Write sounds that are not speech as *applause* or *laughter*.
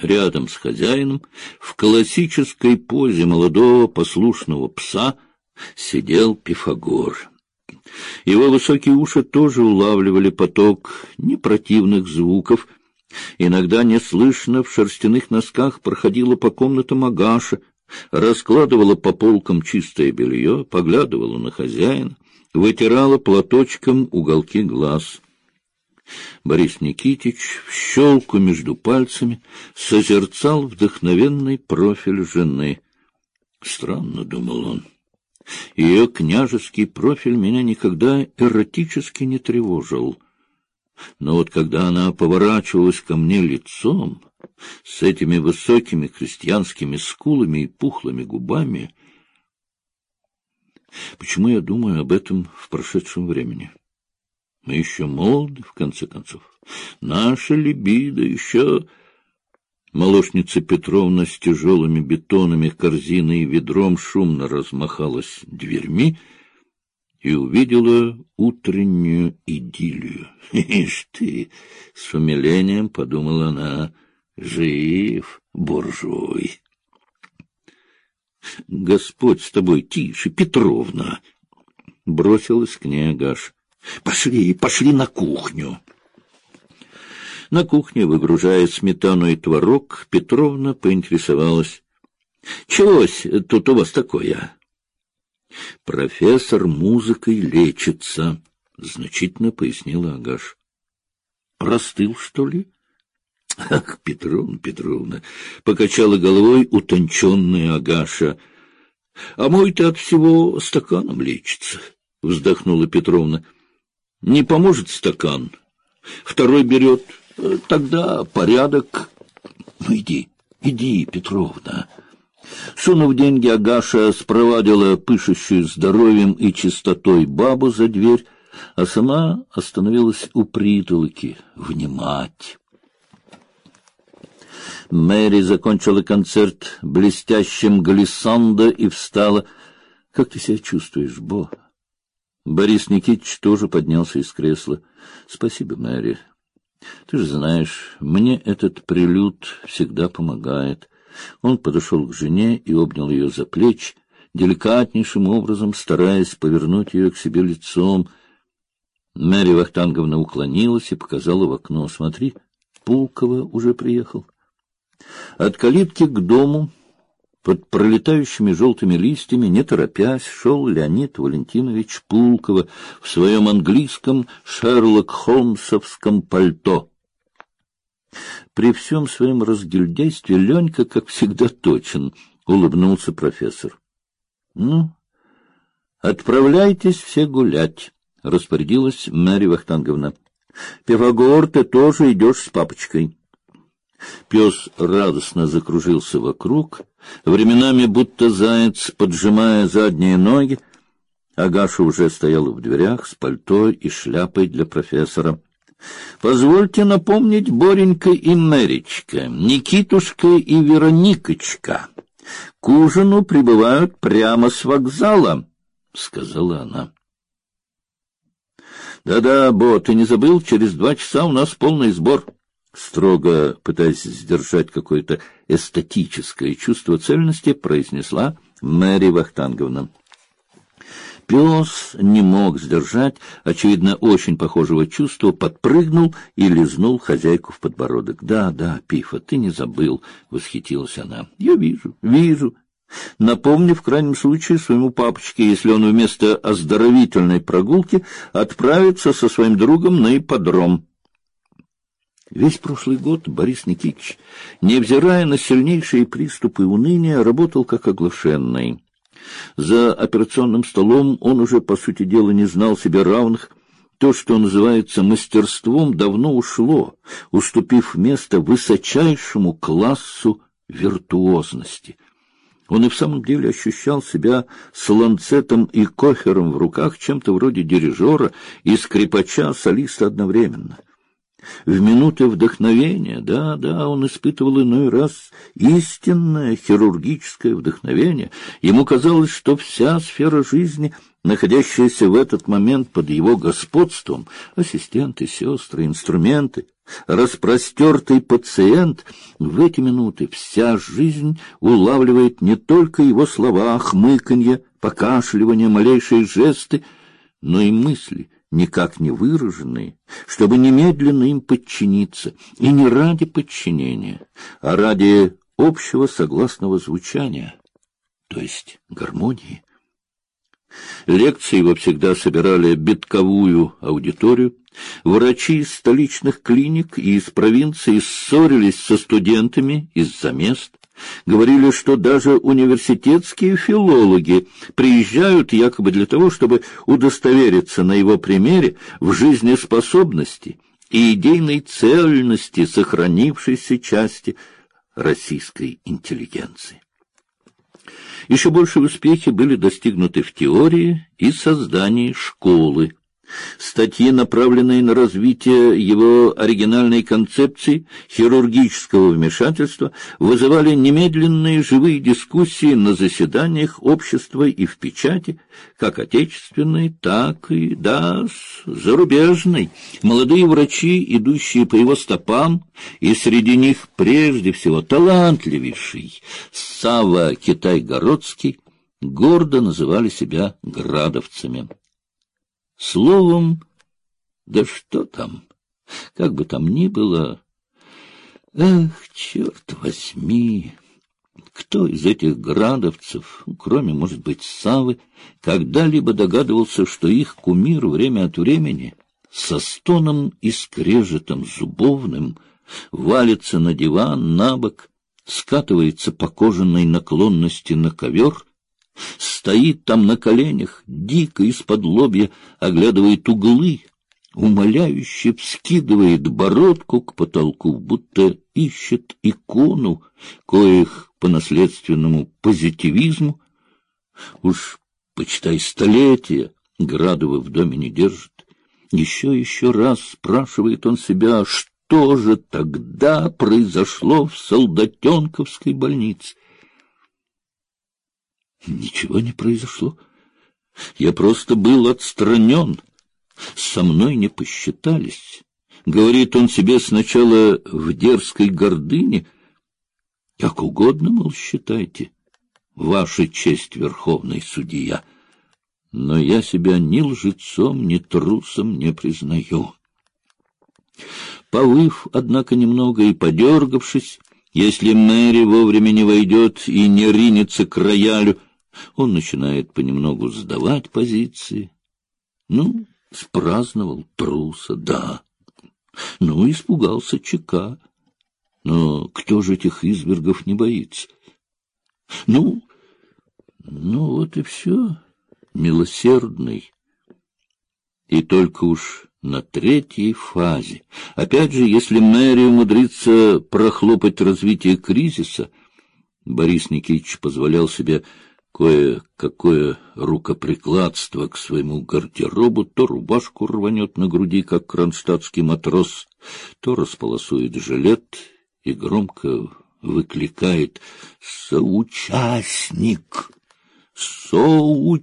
Рядом с хозяином, в классической позе молодого послушного пса, сидел Пифагор. Его высокие уши тоже улавливали поток непротивных звуков. Иногда неслышно в шерстяных носках проходила по комнатам Агаша, раскладывала по полкам чистое белье, поглядывала на хозяина, вытирала платочком уголки глаз. Борис Никитич в щелку между пальцами созерцал вдохновенный профиль жены. Странно, — думал он, — ее княжеский профиль меня никогда эротически не тревожил. Но вот когда она поворачивалась ко мне лицом, с этими высокими крестьянскими скулами и пухлыми губами, почему я думаю об этом в прошедшем времени? Мы еще молоды, в конце концов. Наша либидо еще... Молочница Петровна с тяжелыми бетонами, корзиной и ведром шумно размахалась дверьми и увидела утреннюю идиллию. *laughs* «Ишь ты!» — с умилением подумала она. «Жив, буржуй!» «Господь с тобой, тише, Петровна!» — бросилась к ней Агаша. Пошли, пошли на кухню. На кухне, выгружая сметану и творог, Петровна поинтересовалась. — Чегось тут у вас такое? — Профессор музыкой лечится, — значительно пояснила Агаш. — Простыл, что ли? — Ах, Петровна, Петровна! — покачала головой утонченная Агаша. — А мой-то от всего стаканом лечится, — вздохнула Петровна. — не поможет стакан. Второй берет. Тогда порядок. Ну, иди, иди, Петровна. Сунув деньги, Агаша спровадила пышущую здоровьем и чистотой бабу за дверь, а сама остановилась у притолоки внимать. Мэри закончила концерт блестящим глиссандо и встала. — Как ты себя чувствуешь, Бо? Борис Никитич тоже поднялся из кресла. — Спасибо, Мэри. Ты же знаешь, мне этот прилюд всегда помогает. Он подошел к жене и обнял ее за плечи, деликатнейшим образом стараясь повернуть ее к себе лицом. Мэри Вахтанговна уклонилась и показала в окно. — Смотри, Пулково уже приехал. От калитки к дому под пролетающими желтыми листьями, не торопясь, шел Леонид Валентинович Пулково в своем английском Шерлок-Холмсовском пальто. При всем своем разгильдействе Ленька, как всегда, точен, — улыбнулся профессор. — Ну, отправляйтесь все гулять, — распорядилась Марья Вахтанговна. — Пифагор, ты тоже идешь с папочкой. Пес радостно закружился вокруг, временами будто заяц, поджимая задние ноги. Агаша уже стояла в дверях с пальто и шляпой для профессора. — Позвольте напомнить, Боренька и Мэричка, Никитушка и Вероникочка, к ужину прибывают прямо с вокзала, — сказала она. «Да — Да-да, Бо, ты не забыл, через два часа у нас полный сбор строго пытаясь сдержать какое-то эстетическое чувство цельности, произнесла Мэри Вахтанговна. Пес не мог сдержать, очевидно, очень похожего чувства, подпрыгнул и лизнул хозяйку в подбородок. — Да, да, Пифа, ты не забыл, — восхитилась она. — Я вижу, вижу. Напомни в крайнем случае своему папочке, если он вместо оздоровительной прогулки отправится со своим другом на ипподром. Весь прошлый год Борис Никитич, невзирая на сильнейшие приступы уныния, работал как оглашенный. За операционным столом он уже, по сути дела, не знал себе равных. То, что называется мастерством, давно ушло, уступив место высочайшему классу виртуозности. Он и в самом деле ощущал себя с ланцетом и кохером в руках, чем-то вроде дирижера и скрипача-солиста одновременно — в минуты вдохновения, да, да, он испытывал иной раз истинное хирургическое вдохновение. Ему казалось, что вся сфера жизни, находящаяся в этот момент под его господством, ассистенты, сестры, инструменты, распростертый пациент, в эти минуты вся жизнь улавливает не только его слова, хмыканье, покашливание, малейшие жесты, но и мысли, никак не выраженные, чтобы немедленно им подчиниться, и не ради подчинения, а ради общего согласного звучания, то есть гармонии. Лекции его всегда собирали битковую аудиторию. Врачи из столичных клиник и из провинции ссорились со студентами из-за мест. Говорили, что даже университетские филологи приезжают якобы для того, чтобы удостовериться на его примере в жизнеспособности и идейной цельности сохранившейся части российской интеллигенции. Еще большие успехи были достигнуты в теории и создании школы. Статьи, направленные на развитие его оригинальной концепции хирургического вмешательства, вызывали немедленные живые дискуссии на заседаниях общества и в печати, как отечественной, так и, да, зарубежной. Молодые врачи, идущие по его стопам, и среди них прежде всего талантливейший Сава Китай-Городский, гордо называли себя градовцами. Словом, да что там, как бы там ни было, эх, черт возьми, кто из этих градовцев, кроме, может быть, Савы, когда-либо догадывался, что их кумир время от времени со стоном и скрежетом зубовным валится на диван, на бок, скатывается по кожаной наклонности на ковер стоит там на коленях, дико из-под лобья оглядывает углы, умоляюще вскидывает бородку к потолку, будто ищет икону, коих по наследственному позитивизму уж, почитай, столетия Градова в доме не держит. Еще еще раз спрашивает он себя, что же тогда произошло в Солдатенковской больнице. Ничего не произошло. Я просто был отстранен. Со мной не посчитались. Говорит он себе сначала в дерзкой гордыне. Как угодно, мол, считайте. Ваша честь, верховный судья. Но я себя ни лжецом, ни трусом не признаю. Повыв, однако, немного и подергавшись, если Мэри вовремя не войдет и не ринется к роялю, он начинает понемногу сдавать позиции. Ну, спраздновал труса, да. Ну, испугался ЧК. Но кто же этих извергов не боится? Ну, ну вот и все, милосердный. И только уж на третьей фазе. Опять же, если Мэри умудрится прохлопать развитие кризиса, Борис Никитич позволял себе кое-какое рукоприкладство к своему гардеробу, то рубашку рванет на груди, как кронштадтский матрос, то располосует жилет и громко выкликает «Соучастник! Соучастник!»